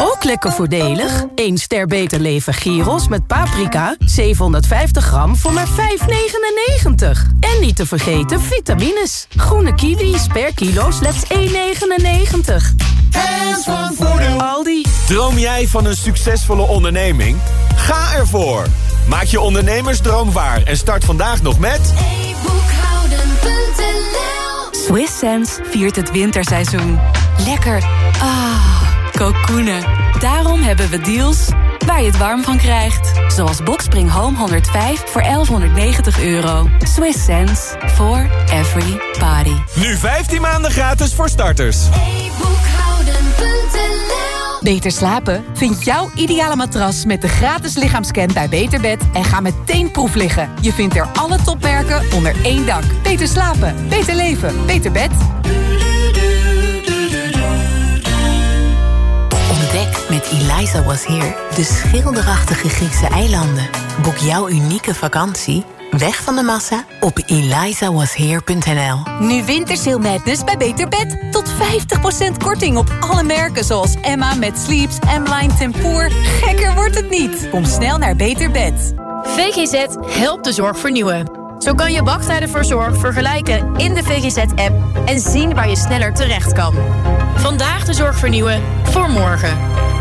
Ook lekker voordelig. 1 ster beter leven gyros met paprika. 750 gram voor maar 5,99. En niet te vergeten vitamines. Groene kiwis per kilo slechts 1,99. Fans van Voordeel. Aldi. Droom jij van een succesvolle onderneming? Ga ervoor! Maak je ondernemersdroom waar en start vandaag nog met... Swiss Sense viert het winterseizoen. Lekker. Ah, kokoenen. Daarom hebben we deals waar je het warm van krijgt. Zoals Boxspring Home 105 voor 1190 euro. Swiss Sense for every body. Nu 15 maanden gratis voor starters. Beter slapen? Vind jouw ideale matras met de gratis lichaamscan bij Beterbed en ga meteen proef liggen. Je vindt er alle topmerken onder één dak. Beter slapen, beter leven, beter bed. Eliza Was Here de schilderachtige Griekse eilanden. Boek jouw unieke vakantie, weg van de massa, op elizawasheer.nl. Nu Wintersail Madness bij Beter Bed. Tot 50% korting op alle merken zoals Emma met Sleeps, M-Line Tempoor. Gekker wordt het niet. Kom snel naar Beter Bed. VGZ helpt de zorg vernieuwen. Zo kan je wachttijden voor zorg vergelijken in de VGZ-app en zien waar je sneller terecht kan. Vandaag de zorg vernieuwen voor morgen.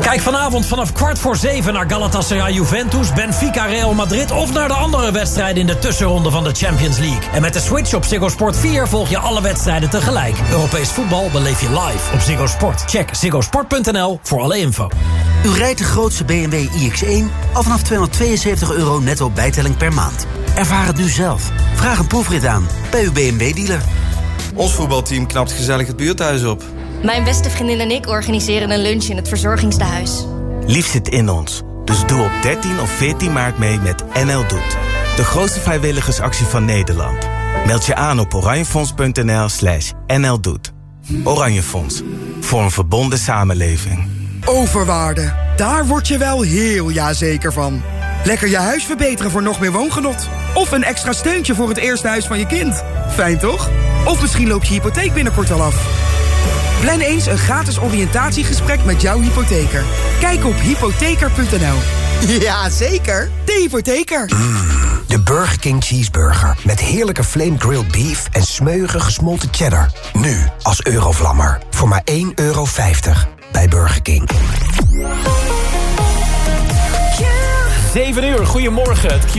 Kijk vanavond vanaf kwart voor zeven naar Galatasaray Juventus, Benfica Real Madrid... of naar de andere wedstrijden in de tussenronde van de Champions League. En met de switch op Ziggo Sport 4 volg je alle wedstrijden tegelijk. Europees voetbal beleef je live op Ziggo Sport. Check ziggosport.nl voor alle info. U rijdt de grootste BMW iX1 al vanaf 272 euro netto bijtelling per maand. Ervaar het nu zelf. Vraag een proefrit aan bij uw BMW-dealer. Ons voetbalteam knapt gezellig het buurthuis op. Mijn beste vriendin en ik organiseren een lunch in het verzorgingstehuis. Lief zit in ons. Dus doe op 13 of 14 maart mee met NL Doet. De grootste vrijwilligersactie van Nederland. Meld je aan op oranjefonds.nl slash NL Doet. Oranje Fonds. Voor een verbonden samenleving. Overwaarde. Daar word je wel heel jazeker van. Lekker je huis verbeteren voor nog meer woongenot. Of een extra steuntje voor het eerste huis van je kind. Fijn toch? Of misschien loopt je hypotheek binnenkort al af. Plan eens een gratis oriëntatiegesprek met jouw hypotheker. Kijk op hypotheker.nl. Ja, zeker. De hypotheker. De Burger King Cheeseburger. Met heerlijke flame grilled beef en smeuige gesmolten cheddar. Nu als Eurovlammer. Voor maar 1,50 euro bij Burger King. 7 uur, goedemorgen. Het